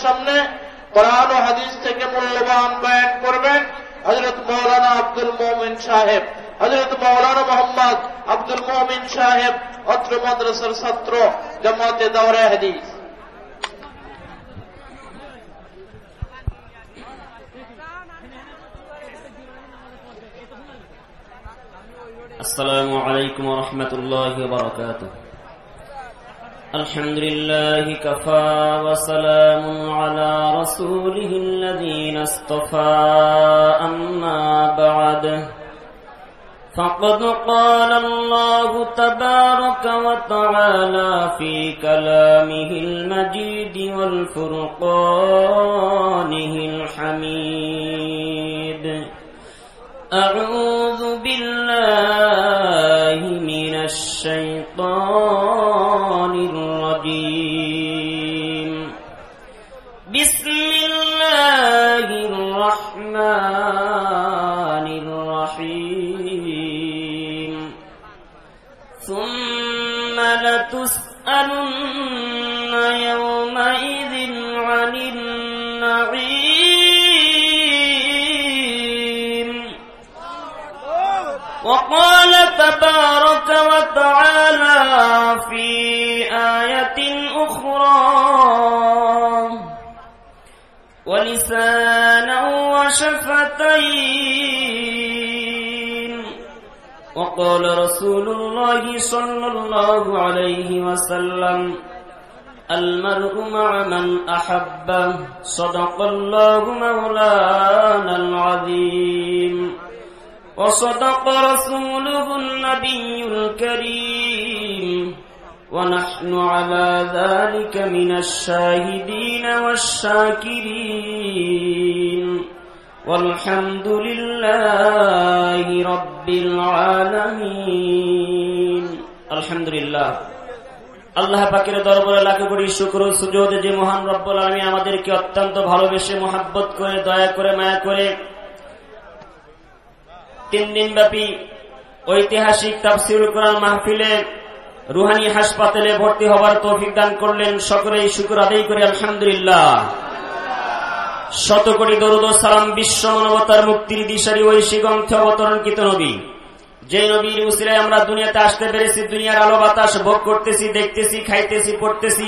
সামনে কোরআন ও হাদিস থেকে মূল্যবান বয়ান করবেন হজরত মৌলানা আব্দুল মোমিন সাহেব হজরত মৌলানা মোহাম্মদ আব্দুল মোমিন সাহেব অত্র মাদ্রাসার ছাত্র জামাতে দাওরা হাদিস السلام عليكم ورحمة الله وبركاته الحمد لله كفى وسلام على رسوله الذين اصطفى أما بعد فقد قال الله تبارك وتعالى في كلامه المجيد والفرقانه الحميد أعوذ بالله من الشيطان لتسألن يومئذ عن النعيم. وقال تبارك وتعالى في آية أخرى ولسانا وشفتين وقال رسول الله صلى الله عليه وسلم المرء مع من أحبه. صدق الله مولانا العظيم. وصدق رسوله النبي الكريم. ونحن على ذلك من الشاهدين والشاكرين. والحمد لله رب العالمين الحمد لله আল্লাহ পাকের দরবারে লাখে করি শুক্র সুযোগ যে মহান রব্বুল আলমী আমাদেরকে অত্যন্ত ভালোবেসে মোহাব্বত করে দয়া করে মায়া করে তিন দিন ব্যাপী ঐতিহাসিক তাফসিরুল কোরআন মাহফিলে রুহানি হাসপাতালে ভর্তি হওয়ার তৌফিক দান করলেন সকলেই শুকুর আদায় করে আলহামদুলিল্লাহ শত কোটি দরুদ সালাম বিশ্ব মানবতার মুক্তির দিশারি ঐশী গ্রন্থে অবতরণকৃত নবী। যে নবীর উসিলায় আমরা দুনিয়াতে আসতে পেরেছি, দুনিয়ার আলো বাতাস ভোগ করতেছি, দেখতেছি, খাইতেছি, পড়তেছি,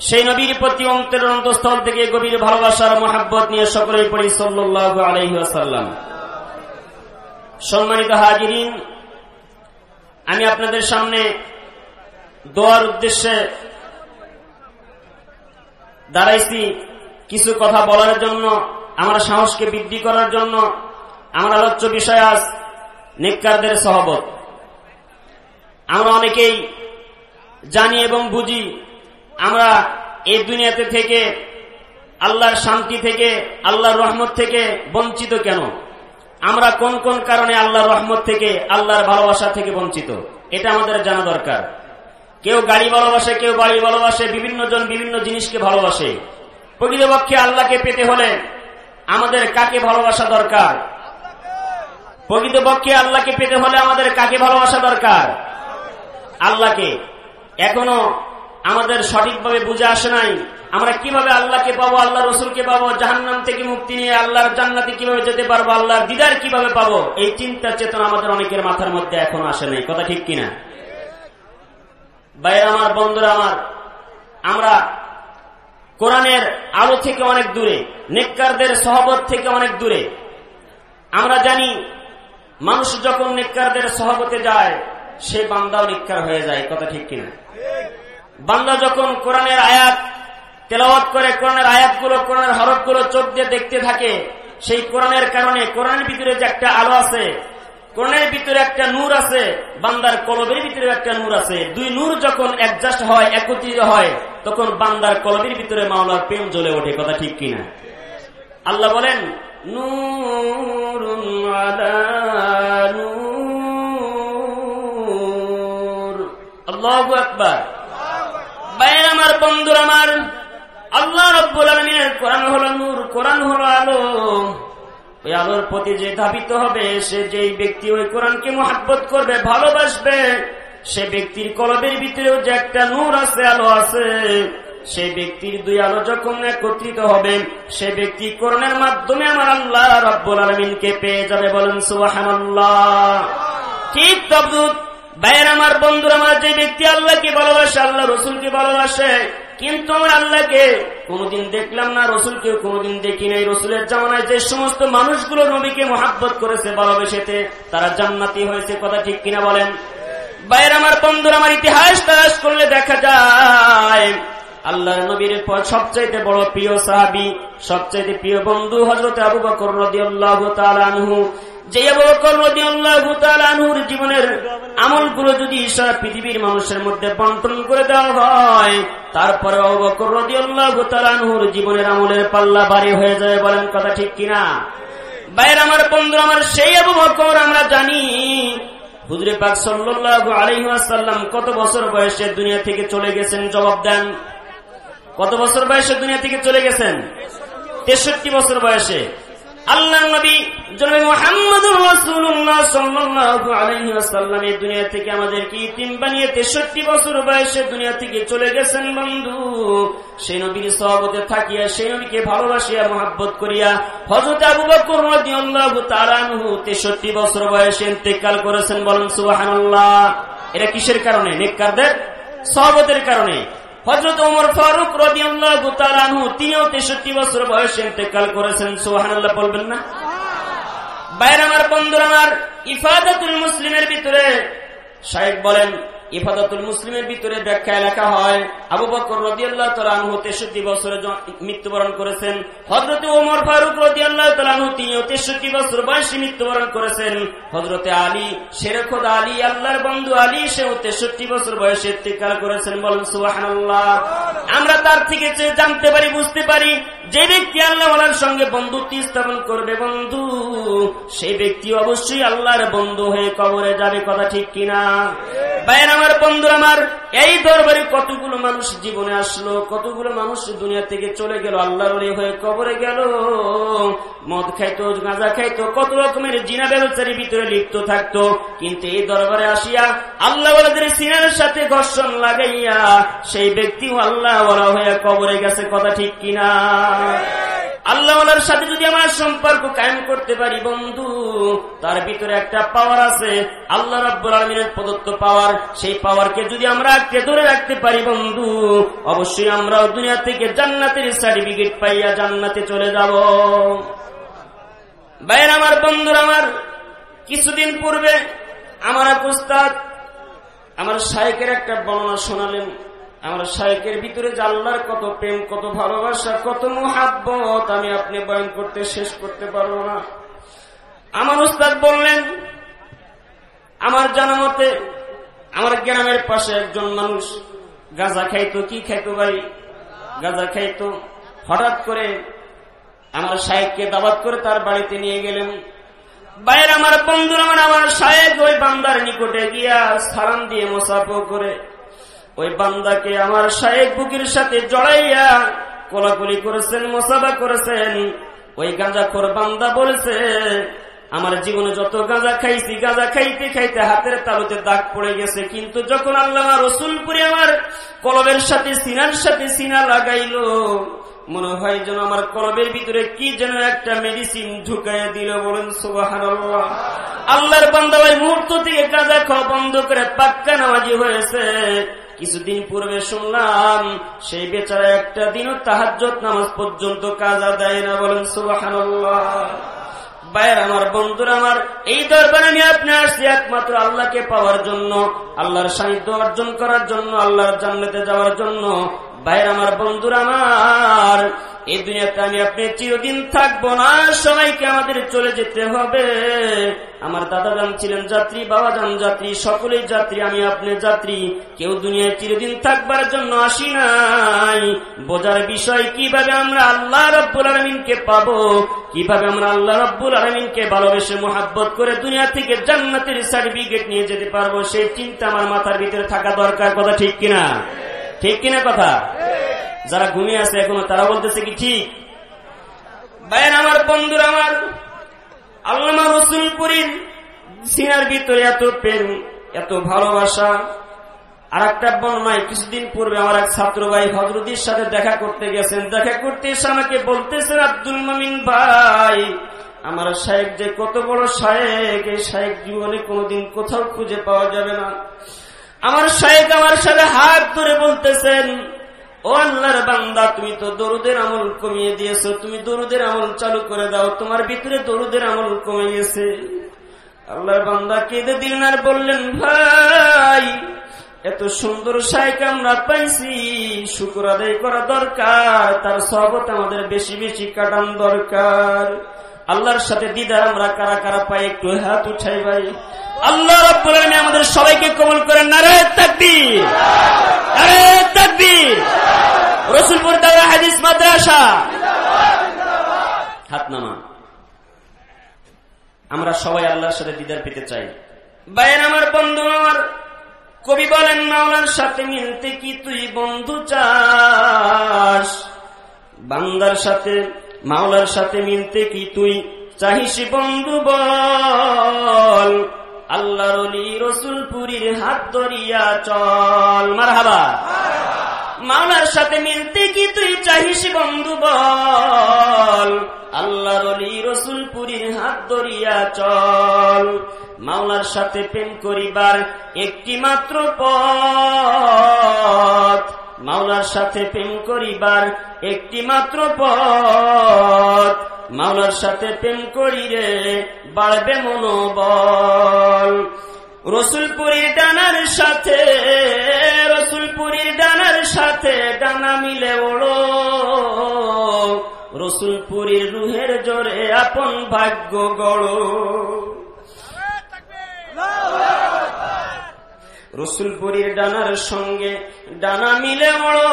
সেই নবীর প্রতি অন্তরের অন্তঃস্থল থেকে গভীর ভালোবাসার মহাব্বত নিয়ে সকলেই পড়ি সাল্লাহ আলহিহাসাল্লাম সম্মানিত হাজিরিন, আমি আপনাদের সামনে দোয়ার উদ্দেশ্যে দাঁড়াইছি। কিছু কথা বলার জন্য, আমার সাহসকে বৃদ্ধি করার জন্য, আমার আলোচ্য বিষয় আজ নিকারদের সহবত। আমরা অনেকেই জানি এবং বুঝি, আমরা এই দুনিয়াতে থেকে আল্লাহর শান্তি থেকে, আল্লাহর রহমত থেকে বঞ্চিত কেন? আমরা কোন কোন কারণে আল্লাহর রহমত থেকে, আল্লাহর ভালোবাসা থেকে বঞ্চিত? এটা আমাদের জানা দরকার। কেউ গাড়ি ভালোবাসে, কেউ বাড়ি ভালোবাসে, বিভিন্ন জন বিভিন্ন জিনিসকে ভালোবাসে। প্রকৃতপক্ষে আল্লাহকে পেতে হলে আমাদের কাকে ভালোবাসা দরকার? প্রকৃতপক্ষে আল্লাহকে পেতে হলে আমাদের কাকে ভালোবাসা দরকার? আল্লাহকে। এখনও আমাদের সঠিকভাবে বুঝে আসে নাই, আমরা কীভাবে আল্লাহকে পাবো, আল্লাহ রসুলকে পাবো, জাহান্নাম থেকে মুক্তি নিয়ে আল্লাহর জান্নাতে কীভাবে যেতে পারব, আল্লাহর দিদার কীভাবে পাবো, এই চিন্তা চেতনা আমাদের অনেকের মাথার মধ্যে এখনও আসে নাই, কথা ঠিক কিনা? বাইরে আমার, বন্ধুরা আমার, আমরা কোরআনের আলো থেকে অনেক দূরে, নেককারদের সহবত থেকে অনেক দূরে। আমরা জানি, মানুষ যখন নেককারদের সহবতে যায়, সে বান্দাও নিকার হয়ে যায়, কথা ঠিক কিনা? বান্দা যখন কোরআনের আয়াত তেলাওয়াত করে, কোরআনের আয়াতগুলো, কোরআনের হরফগুলো চোখ দিয়ে দেখতে থাকে, সেই কোরআনের কারণে কোরআনের ভিতরে যে একটা আলো আছে, কোরআনের ভিতরে একটা নূর আছে, বান্দার কলবের ভিতরে একটা নূর আছে। দুই নূর যখন অ্যাডজাস্ট হয়, একত্রিত হয় তখন বান্দার কলবের ভিতরে মাওলার প্রেম জ্বলে ওঠে, কথা ঠিক কিনা? আল্লাহ বলেন আল্লাহ আকবার। বাইর আমার, বন্ধুর আমার, আল্লাহ রব্বুল আলমিনের কোরআন হলো নূর, কোরআন হলো আলো। ওই আলোর প্রতি যে ধাবিত হবে, সে যেই ব্যক্তি ওই কোরআনকে মহাব্বত করবে, ভালোবাসবে সে ব্যক্তির কলবের ভিতরেও যে একটা নূর আছে, আলো আছে। সেই ব্যক্তির দুই আলো যখন একত্রিত হবে, সে ব্যক্তি করণের মাধ্যমে আমার আল্লাহ রব্বুল আলমিনকে পেয়ে যাবে বলেন সুবাহান্লাহ ঠিক তবদুত আমার, বন্ধুর আমার, যে ব্যক্তি আল্লাহকে ভালোবাসে, আল্লাহ রসুলকে ভালোবাসে, কিন্তু আমরা আল্লাহকে কোনোদিন দেখলাম না রসুলকে কোনোদিন দেখি নাই। রসুলের জামানায় যে সমস্ত মানুষগুলো নবীকে মহাব্বত করেছে ভালোবেসেতে, তারা জান্নাতি হয়েছে, কথা ঠিক কিনা বলেন? বাইরে আমার বন্ধুর আমার ইতিহাস তালাশ করলে দেখা যায়, আল্লাহর নবীর পর সবচাইতে বড় প্রিয় সাহাবি, সবচাইতে প্রিয় বন্ধু হজরত আবু বকর আনহু। যে আবু বকর রদিয়াল্লাহু তাআলা আনহুর জীবনের আমলগুলো যদি সারা পৃথিবীর মানুষের মধ্যে বন্টন করে দেওয়া হয় তারপরে আবু বকর রদিয়াল্লাহু তাআলা আনহুর জীবনের আমলের পাল্লা ভারী হয়ে যায় বলেন কথা ঠিক কিনা? বাইরে আমার বন্ধু আমার সেই আবু বকর আমরা জানি হুজরে পাক সাল্লাল্লাহু আলাইহি ওয়াসাল্লাম কত বছর বয়সে দুনিয়া থেকে চলে গেছেন? জবাব দেন। কত বছর বয়সে দুনিয়া থেকে চলে গেছেন? তেষট্টি বছর বয়সে। আল্লাহ নবী রাসূলুল্লাহ সাল্লাল্লাহু আলাইহি ওয়াসাল্লাম, এই দুনিয়া থেকে ইতিম বানিয়ে 63 বছর বয়সে দুনিয়া থেকে চলে গেছেন বন্ধু? সেই নবীর থাকিয়া, সেই নবীকে ভালোবাসিয়া করিয়া হযরত আবু বকর রাদিয়াল্লাহু তাআলা আনহু 63 বছর বয়সে ইন্তেকাল করেছেন বলেন সুবহানাল্লাহ। এটা কিসের কারণে? নেককারদের? সহবতের কারণে। হজরত ওমর ফারুক রবি তাআলা আনহু তিনিও 63 বছর বয়সে ইন্তেকাল করেছেন, সুবহানাল্লাহ, বলবেন না? বাইরে আমার ইফাদাতুল মুসলিমের ভিতরে শাহেক বলেন ইফাদাতুল মুসলিমের ভিতরে ব্যাখ্যায় লেখা হয়, আবু বকর রদিয়াল্লাহ তালানহু তেষট্টি বছরে মৃত্যুবরণ করেছেন হজরতে ওমর ফারুক রদিয়াল্লাহ তালানহু তিনিও তেষট্টি বছর বয়সে মৃত্যুবরণ করেছেন হজরতে আলী শেরখদ আলী, আল্লাহর বন্ধু আলী, সেও তেষট্টি বছর বয়সে ইত্তিকাল করেছেন, বলেন সুবাহান্লাহ আমরা তার থেকে জানতে পারি, বুঝতে পারি, যে ব্যক্তি আল্লাহর সঙ্গে বন্ধুত্ব স্থাপন করবে, বন্ধু, সেই ব্যক্তি অবশ্যই আল্লাহর বন্ধু হয়ে কবরে যাবে, কথা ঠিক কিনা? বাইরে আমার বন্ধু আমার, এই দরবারে কতগুলো মানুষ জীবনে আসলো, কতগুলো মানুষ দুনিয়া থেকে চলে গেল, আল্লাহর হয়ে কবরে গেল। মদ খাইতো, গাঁজা খাইতো, কত রকমের জিনা ব্যবচারী ভিতরে লিপ্ত থাকতো। কিন্তু এই দরবারে আসিয়া আল্লাহ সিনার সাথে ঘর্ষণ লাগাইয়া সেই ব্যক্তিও আল্লাহ হয়ে কবরে গেছে, কথা ঠিক কিনা? আল্লাহর সাথে যদি আমার সম্পর্ক কায়েম করতে পারি, বন্ধু, তার ভিতরে একটা পাওয়ার আছে। আল্লাহ রাব্বুল আলমিনের প্রদত্ত পাওয়ার সেই পাওয়ারকে যদি আমরা আঁকড়ে ধরে রাখতে পারি, বন্ধু, অবশ্যই আমরাও দুনিয়া থেকে জান্নাতের সার্টিফিকেট পাইয়া জান্নাতে চলে যাব। বাইর আমার, বন্ধুর আমার, কিছুদিন পূর্বে আমার এক উস্তাদ, আমার শায়কের একটা বর্ণনা শোনালেন। আমার শায়কের ভিতরে আল্লাহর কত প্রেম, কত ভালোবাসা, কত মহাব্বত আমি আপনি বয়ন করতে শেষ করতে পারব না। আমার উস্তাদ বললেন, আমার জানা মতে আমার গ্রামের পাশে একজন মানুষ গাঁজা খাইতো, কি খাইতো ভাই? গাঁজা খাইতো। হঠাৎ করে আমার সাহেবকে দাবাত করে তার বাড়িতে নিয়ে গেলেন। বাইরে আমার বন্ধুরা আমার আমার সাহেব ওই বান্দার নিকটে গিয়া সালাম দিয়ে মোসাফো করে ওই বান্দাকে আমার সাহেব বুকির সাথে জড়াইয়া কোলাকুলি করেছেন, মোসাফা করেছেন। ওই গাঁজাখোর বান্দা বলেছে, আমার জীবনে যত গাঁজা খাইছি, গাঁজা খাইতে খাইতে হাতের তালুতে দাগ পড়ে গেছে। কিন্তু যখন আল্লাহ রসুলপুরে আমার কলবের সাথে সিনার সাথে সিনা লাগাইল, মনে হয় যেন আমার কলবের ভিতরে কি যেন একটা মেডিসিন ঢুকাই দিল। বলেন সুবাহান আল্লাহর বান্দা ভাই মুহূর্ত থেকে গাঁজা খাওয়া বন্ধ করে পাক্কা নামাজি হয়েছে। কিছুদিন পূর্বে শুনলাম, সেই বেচারা একটা দিনও তাহাজত নামাজ পর্যন্ত কাজা দেয় না। বলেন সুবাহান বাইর আমার বন্ধুরা, আমার এই দরবারে আমি আপনি আসছি একমাত্র আল্লাহকে পাওয়ার জন্য, আল্লাহর সাহিত্য অর্জন করার জন্য, আল্লাহর জান্নাতে যাওয়ার জন্য। বাইর আমার বন্ধুরা, আমার এই দুনিয়াতে আমি আপনি চিরদিন থাকব না। সবাইকে আমাদের চলে যেতে হবে। আমার দাদা যান ছিলেন যাত্রী বাবা যান যাত্রী, সকলেই যাত্রী, আমি আপনি যাত্রী। কেউ দুনিয়ায় চিরদিন থাকবার জন্য আসি নাই। বোঝার বিষয়, কীভাবে আমরা আল্লাহ রব্বুল আলমিনকে পাবো? কীভাবে আমরা আল্লাহ রব্বুল আলমিনকে ভালোবেসে মোহাব্বত করে দুনিয়া থেকে জান্নাতের সার্টিফিকেট নিয়ে যেতে পারব? সেই চিন্তা আমার মাথার ভিতরে থাকা দরকার। কথা ঠিক কিনা? ঠিক কিনা কথা? যারা ঘুমিয়ে আছে এখনও, তারা বলতেছে কি ঠিক? বাইর আমার বন্ধুর আমার আল্লামা রসুলপুরীর সিনার ভিতরে এত প্রেম, এত ভালোবাসা। আর একটা বর্ণায় কিছুদিন পূর্বে আমার এক ছাত্র ভাই হজরতির সাথে দেখা করতে গেছেন। দেখা করতে এসে আমাকে বলতেছেন আব্দুল মামিন ভাই, আমার শায়েক যে কত বড় শায়েক, এই শায়েক জীবনে কোনোদিন কোথাও খুঁজে পাওয়া যাবে না। আমার শায়েক আমার সাথে হাত ধরে বলতেছেন ও আল্লাহর বান্দা, তুমি তো দরুদের আমল কমিয়ে দিয়েছ, তুমি দরুদের আমল চালু করে দাও, তোমার ভিতরে দরুদের আমল কমে গেছে। আল্লাহর বান্দা কেঁদে দিলেন আর বললেন, ভাই, এত সুন্দর শাইক আমরা পাইছি, শুকুর আদায় করা দরকার, তার সহবত আমাদের বেশি বেশি কাটান দরকার। আল্লাহর সাথে দিদার আমরা কারা কারা পাই, একটু হাত উঠাই ভাই। আল্লাহ আমাদের সবাইকে কবল করেন নারে তাকবীর আরে তাকবীর। রসুলপুর দাওয়া হাদিস মাদ্রাসা। হাত নামা আমরা সবাই আল্লাহর সাথে দিদার পেতে চাই। বাইরে আমার বন্ধু আমার কবি বলেন, মাওলার সাথে মিলতে কি তুই বন্ধু চাস? বান্দার সাথে, মাওলার সাথে মিলতে কি তুই চাহিস বন্ধু বল? আল্লাহর রসুলপুরীর হাত ধরিয়া চল। মার হাবা মাওলার সাথে মিলতে কি তুই চাহিস বন্ধু বল? আল্লাহর অলি রসুলপুরীর হাত ধরিয়া চল। মাওলার সাথে প্রেম করিবার একটি মাত্র পথ। মাওলার সাথে প্রেম করিবার একটি মাত্র পথ। মাওলার সাথে প্রেম করিরে বাড়বে মনোবল। রসুলপুরীর ডানার সাথে, রসুলপুরীর ডানার সাথে ডানা মিলে ওড়ো। রসুলপুরীর রুহের জোরে আপন ভাগ্য গড়। রসুলপুরীর ডানার সঙ্গে ডানা মিলে ওড়ো।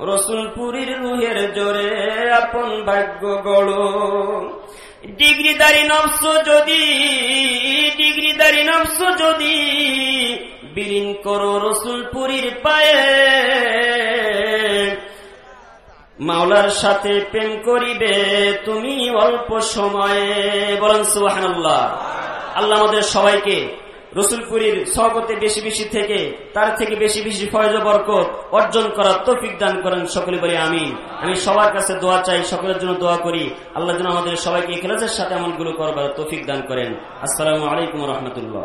রসুলপুরীর রুহের জোরে আপন ভাগ্য গড়। ডিগ্রিদারি নবস যদি, ডিগ্রিদারি নবস যদি বিলীন করো রসুলপুরীর পায়ে। মাওলার সাথে প্রেম করিবে তুমি অল্প সময়ে। বলেন সুবাহ আল্লাহ আমাদের সবাইকে রসুলপুরীর সহগতে বেশি বেশি থেকে, তার থেকে বেশি বেশি ফয়জ বরকত অর্জন করার তৌফিক দান করেন সকলে বলি আমি আমি সবার কাছে দোয়া চাই, সকলের জন্য দোয়া করি। আল্লাহ যেন আমাদের সবাইকে খেলাজের সাথে আমলগুলো করবার তৌফিক দান করেন। আসসালামু আলাইকুম রহমতুল্লাহ।